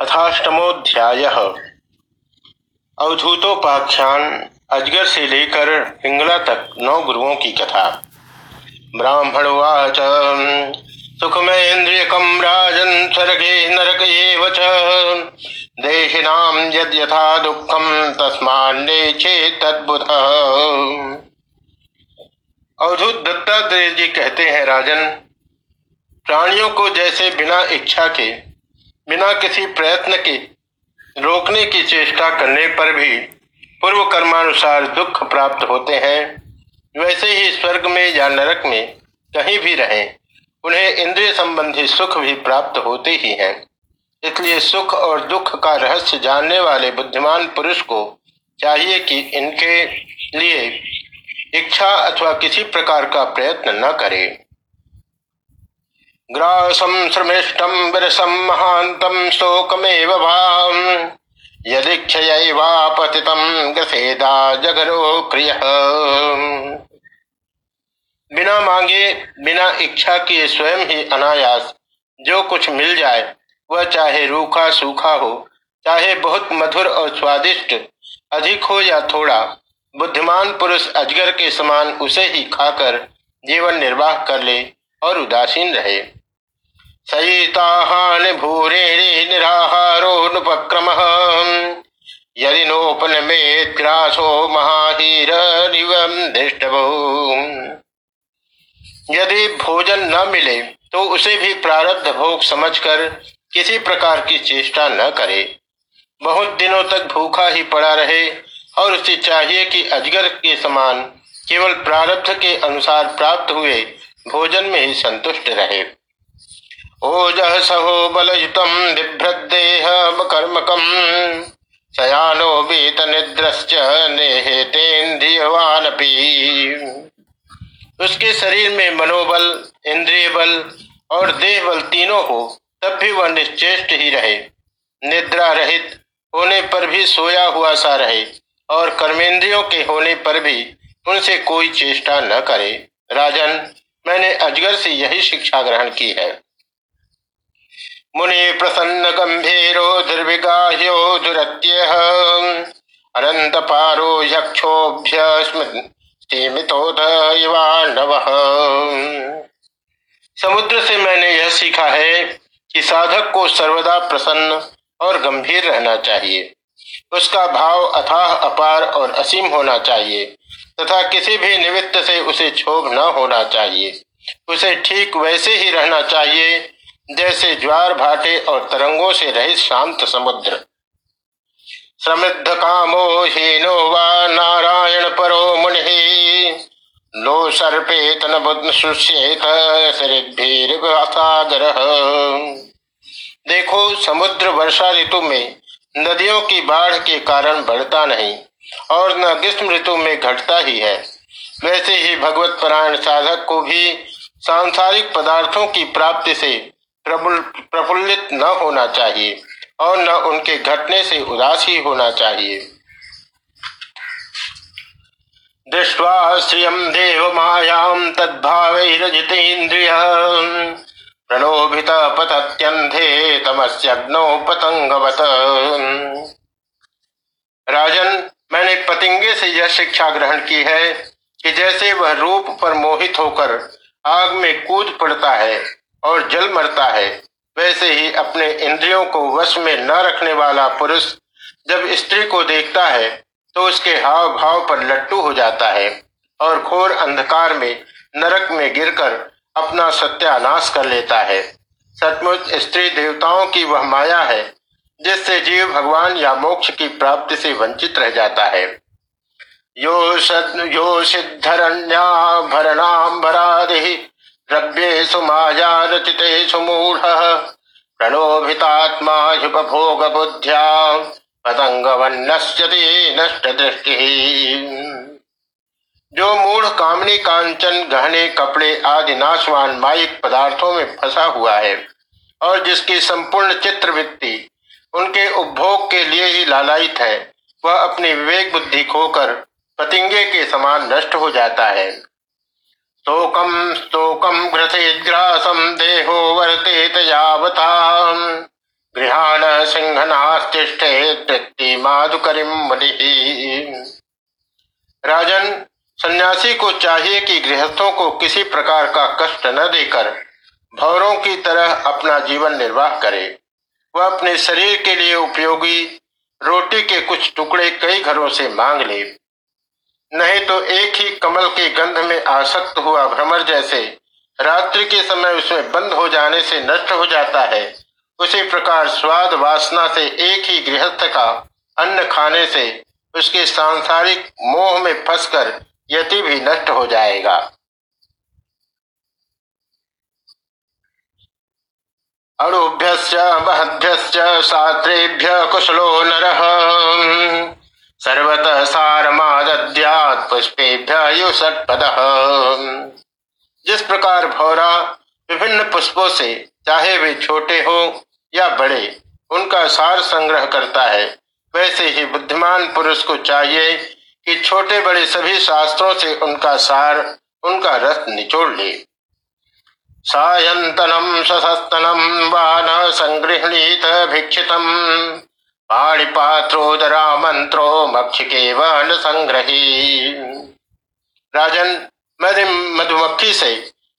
अथाष्टमोध्याय अवधूतोपाख्यान अजगर से लेकर पिंगला तक नौ गुरुओं की कथा। ब्राह्मणवाच सुखमेन्द्रियकम राजन स्वर्गे नरक एव च। देहिनाम यद यथा दुखम तस्मान्ने चेत तद्बुध। अवधूत दत्तात्रेय जी कहते हैं, राजन, प्राणियों को जैसे बिना इच्छा के बिना किसी प्रयत्न के रोकने की चेष्टा करने पर भी पूर्व कर्मानुसार दुख प्राप्त होते हैं। वैसे ही स्वर्ग में या नरक में कहीं भी रहें, उन्हें इंद्रिय संबंधी सुख भी प्राप्त होते ही हैं। इसलिए सुख और दुख का रहस्य जानने वाले बुद्धिमान पुरुष को चाहिए कि इनके लिए इच्छा अथवा किसी प्रकार का प्रयत्न न करे। ग्रासम श्रमिष्टम विरसम महांतम शोकमेव जगरो क्रिय बिना मांगे, बिना इच्छा किए स्वयं ही अनायास जो कुछ मिल जाए, वह चाहे रूखा सूखा हो, चाहे बहुत मधुर और स्वादिष्ट, अधिक हो या थोड़ा, बुद्धिमान पुरुष अजगर के समान उसे ही खाकर जीवन निर्वाह कर ले और उदासीन रहे। सहिताहान भूरे निराहारोनुपक्रम यदि नोपनमेत्ग्रासो महाहीर यदि भोजन न मिले तो उसे भी प्रारब्ध भोग समझकर किसी प्रकार की चेष्टा न करे। बहुत दिनों तक भूखा ही पड़ा रहे और उसे चाहिए कि अजगर के समान केवल प्रारब्ध के अनुसार प्राप्त हुए भोजन में ही संतुष्ट रहे। निद्रश्च नेहेतेन्द्रियवान उसके शरीर में मनोबल इंद्रिय बल और देह बल तीनों हो तब भी वह निश्चेष्ट ही रहे। निद्रा रहित होने पर भी सोया हुआ सा रहे और कर्मेंद्रियों के होने पर भी उनसे कोई चेष्टा न करे। राजन, मैंने अजगर से यही शिक्षा ग्रहण की है। मुनि प्रसन्न गंभीरो दुर्विगाह्यो दुरत्य। अनंत पारो यक्षोभ्य समुद्र से मैंने यह सीखा है कि साधक को सर्वदा प्रसन्न और गंभीर रहना चाहिए। उसका भाव अथाह अपार और असीम होना चाहिए, तथा किसी भी निमित्त से उसे क्षोभ न होना चाहिए। उसे ठीक वैसे ही रहना चाहिए जैसे ज्वार भाटे और तरंगों से रहित शांत समुद्र। समृद्ध कामो हीनो वा नारायण परो मुनि। लो सर्पेत न बुद्ध सुष्येत सागर देखो, समुद्र वर्षा ऋतु में नदियों की बाढ़ के कारण बढ़ता नहीं और न ग्रीष्म ऋतु में घटता ही है। वैसे ही भगवत परायण साधक को भी सांसारिक पदार्थों की प्राप्ति से प्रफुल्लित न होना चाहिए और न उनके घटने से उदास होना चाहिए। दृष्टवा श्रियम देव मायाम तद्भावैरजितेन्द्रिय प्रणोभित पतत्यंधे तमस्यग्नो पतंगवत। राजन, मैंने पतिंगे से यह शिक्षा ग्रहण की है कि जैसे वह रूप पर मोहित होकर आग में कूद पड़ता है और जल मरता है। वैसे ही अपने इंद्रियों को वश में न रखने वाला पुरुष जब स्त्री को देखता है तो उसके हाव भाव पर लट्टू हो जाता है और घोर अंधकार में, नरक में गिरकर अपना सत्यानाश कर लेता है। सचमुच स्त्री देवताओं की वह माया है, जिससे जीव भगवान या मोक्ष की प्राप्ति से वंचित रह जाता है। यो सद यो सिद्धरण्या भरणाम भरादि द्रव्येषु माया रचितेषु मूढ़। प्रणोभितात्मा ह्युपभोग बुद्ध्या पतंगवन्नश्यति नष्ट दृष्टि। जो मूढ़ कामनी कांचन, गहने कपड़े आदि नाशवान माइक पदार्थों में फंसा हुआ है, और जिसकी संपूर्ण चित्र चित्रवृत्ति उनके उपभोग के लिए ही लालायित है, वह अपनी विवेक बुद्धि खोकर पतिंगे के समान नष्ट हो जाता है। शोकम स्तोकम ग्रसेग्रासम देहो वर्तेत यावता। गृहान सिंहनास्तिष्ठे माधुकरिम राजन, सन्यासी को चाहिए कि गृहस्थों को किसी प्रकार का कष्ट न देकर भौरों की तरह अपना जीवन निर्वाह करे। वह अपने शरीर के लिए उपयोगी रोटी के कुछ टुकड़े कई घरों से मांग ले। नहीं तो एक ही कमल के गंध में आसक्त हुआ भ्रमर जैसे रात्रि के समय उसमें बंद हो जाने से नष्ट हो जाता है। उसी प्रकार स्वाद वासना से एक ही गृहस्थ का अन्न खाने से उसके सांसारिक मोह में फंसकर यति भी नष्ट हो जाएगा। अणुभ्य महभ्य शास्त्रेभ्य कुशलो नर। सर्वत सारमाद्यात पुष्पेभ्य युषटपद जिस प्रकार भौरा विभिन्न पुष्पों से, चाहे वे छोटे हो या बड़े, उनका सार संग्रह करता है। वैसे ही बुद्धिमान पुरुष को चाहिए कि छोटे बड़े सभी शास्त्रों से उनका सार, उनका रस निचोड़ ले। सायंतनम सशस्तनम वान संगृहणीत भिक्षितम। पाणिपात्रोदरा मंत्रो मक्षिके वन संग्रही। राजन मैंने मधुमक्खी से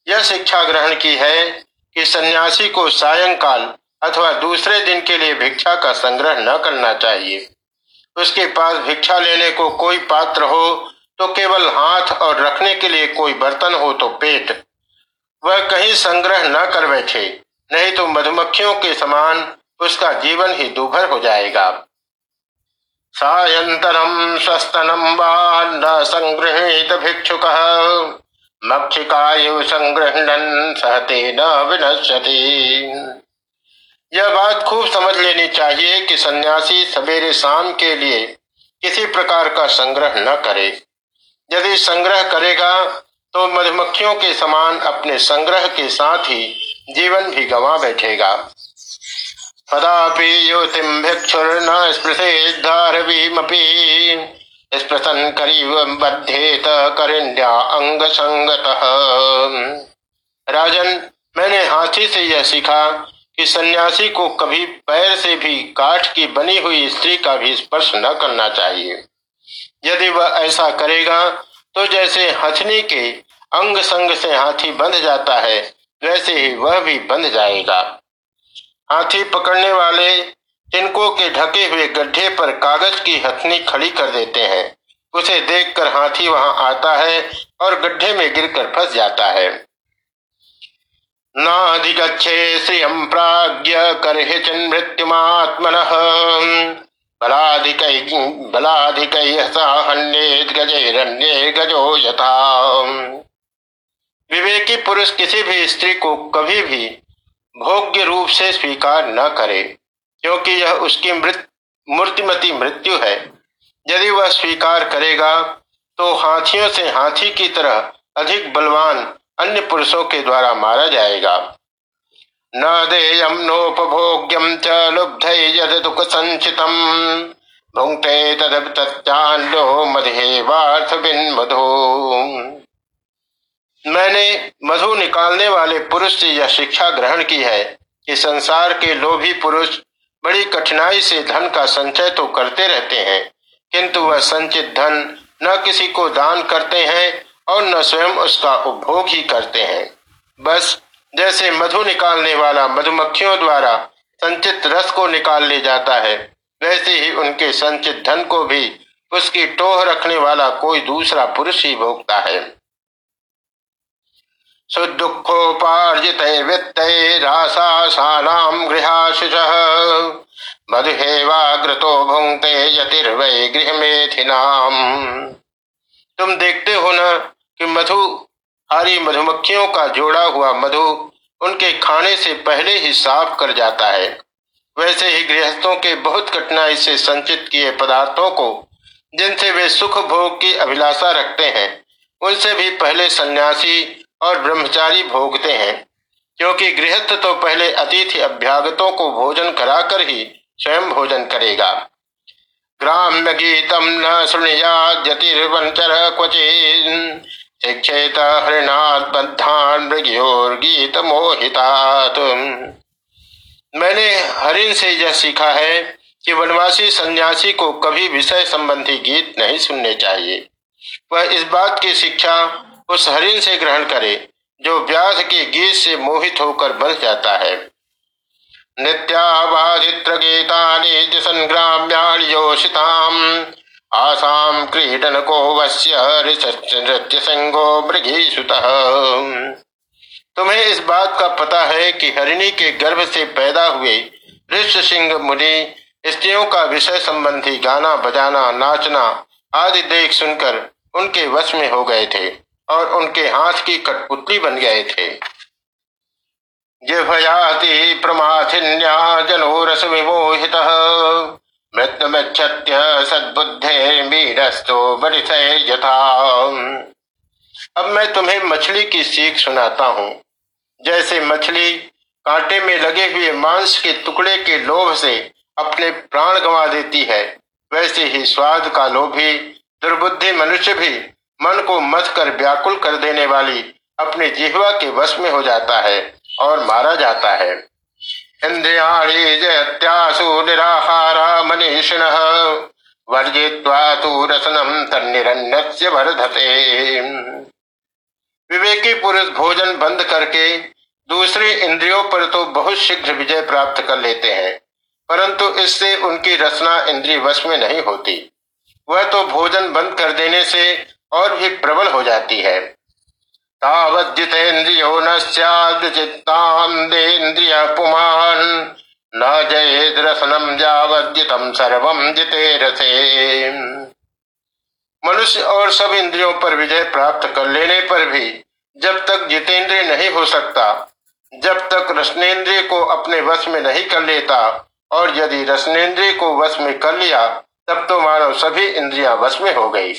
यह शिक्षा ग्रहण की है कि सन्यासी को सायंकाल अथवा दूसरे दिन के लिए भिक्षा का संग्रह न करना चाहिए। उसके पास भिक्षा लेने को कोई पात्र हो तो केवल हाथ और रखने के लिए कोई बर्तन हो तो पेट। वह कहीं संग्रह न कर बैठे, नहीं तो मधुमक्खियों के समान उसका जीवन ही दुभर हो जाएगा। सायंतरम सस्तनम न संग्रहित भिक्षुक। मक्षिकायु संग्रहण सहते न विनश्यति। यह बात खूब समझ लेनी चाहिए कि सन्यासी सवेरे शाम के लिए किसी प्रकार का संग्रह न करे। यदि संग्रह करेगा तो मधुमक्खियों के समान अपने संग्रह के साथ ही जीवन भी गंवा बैठेगा। कदापि भिक्षुर्न करीब बध्येत करिंद्या अंग राजन, मैंने हाथी से यह सीखा कि सन्यासी को कभी पैर से भी काठ की बनी हुई स्त्री का भी स्पर्श न करना चाहिए। यदि वह ऐसा करेगा तो जैसे हथनी के अंग संग से हाथी बंध जाता है, वैसे ही वह भी बंध जाएगा। हाथी पकड़ने वाले तिनकों के ढके हुए गड्ढे पर कागज़ की हथनी खड़ी कर देते हैं। उसे देखकर हाथी वहाँ आता है और गड्ढे में गिरकर फंस जाता है। नाधिगछे श्रियम प्राज्ञ करहे मृत्युमात्मन बलाधिक बलाधिक गजो यथा। विवेकी पुरुष किसी भी स्त्री को कभी भी भोग्य रूप से स्वीकार न करे, क्योंकि यह उसकी मृत, मूर्तिमती मृत्यु है। यदि वह स्वीकार करेगा तो हाथियों से हाथी की तरह अधिक बलवान अन्य पुरुषों के द्वारा मारा जाएगा। न देयम नोपभोग्यम च लुब्ध यद दुख संचितम भुंगते तदप तत्चांडो मधे वार्थ बिन मधो मैंने मधु निकालने वाले पुरुष से यह शिक्षा ग्रहण की है कि संसार के लोभी पुरुष बड़ी कठिनाई से धन का संचय तो करते रहते हैं, किंतु वह संचित धन न किसी को दान करते हैं और न स्वयं उसका उपभोग ही करते हैं। बस, जैसे मधु निकालने वाला मधुमक्खियों द्वारा संचित रस को निकाल ले जाता है, वैसे ही उनके संचित धन को भी उसकी टोह रखने वाला कोई दूसरा पुरुष ही भोगता है। सुदुखोपार्जित वित्तरासानाम गृहाशिष। मधुहेवाग्रतो तुम देखते हो न कि मधु हरी मधुमक्खियों का जोड़ा हुआ मधु उनके खाने से पहले ही साफ़ कर जाता है। वैसे ही गृहस्थों के बहुत कठिनाई से संचित किए पदार्थों को, जिनसे वे सुख भोग की अभिलाषा रखते हैं, उनसे भी पहले सन्यासी और ब्रह्मचारी भोगते हैं, क्योंकि गृहस्थ तो पहले अतिथि अभ्यागतों को भोजन कराकर ही स्वयं भोजन करेगा। ग्राम्य गीतम न सुनियातिर्वंचर क्वचि शिक्षेत हृणात बद्धान मृगयोर्गीत मोहितात मैंने हरिन से यह सीखा है कि वनवासी सन्यासी को कभी विषय संबंधी गीत नहीं सुनने चाहिए। वह इस बात की शिक्षा उस हरिण से ग्रहण करे, जो व्यास के गीत से मोहित होकर बन जाता है। नित्यावादित्र गीतानि संग्राम्यायोषिताम आसाम क्रीडन को वश्य संगो तुम्हें इस बात का पता है कि हरिणी के गर्भ से पैदा हुए ऋषि सिंह मुनि स्त्रियों का विषय संबंधी गाना, बजाना, नाचना आदि देख सुनकर उनके वश में हो गए थे। और उनके हाथ की कठपुतली बन गए थे। जिभयाति प्रमाथिन्या मीरस्तो यथा। अब मैं तुम्हें मछली की सीख सुनाता हूँ। जैसे मछली कांटे में लगे हुए मांस के टुकड़े के लोभ से अपने प्राण गंवा देती है, वैसे ही स्वाद का लोभी, दुर्बुद्धि मनुष्य भी मन को मत कर व्याकुल कर देने वाली अपने जिहवा के वश में हो जाता है और मारा जाता है। इंद्रियाणी निराहारा मनीषिण वर्जित्वा रसनम वर्धते। विवेकी पुरुष भोजन बंद करके दूसरे इंद्रियों पर तो बहुत शीघ्र विजय प्राप्त कर लेते हैं, परंतु इससे उनकी रचना इंद्रिय वश में नहीं होती। वह तो भोजन बंद कर देने से और भी प्रबल हो जाती है। तावजितेन्द्रियो न न जयेद रसनम जावद्यतम सर्वम जिते रसे मनुष्य और सब इंद्रियों पर विजय प्राप्त कर लेने पर भी जब तक जितेंद्रिय नहीं हो सकता, जब तक रसनेन्द्रिय को अपने वश में नहीं कर लेता और यदि रसनेन्द्रिय को वश में कर लिया, तब तो मानव सभी इंद्रिया वश में हो गई।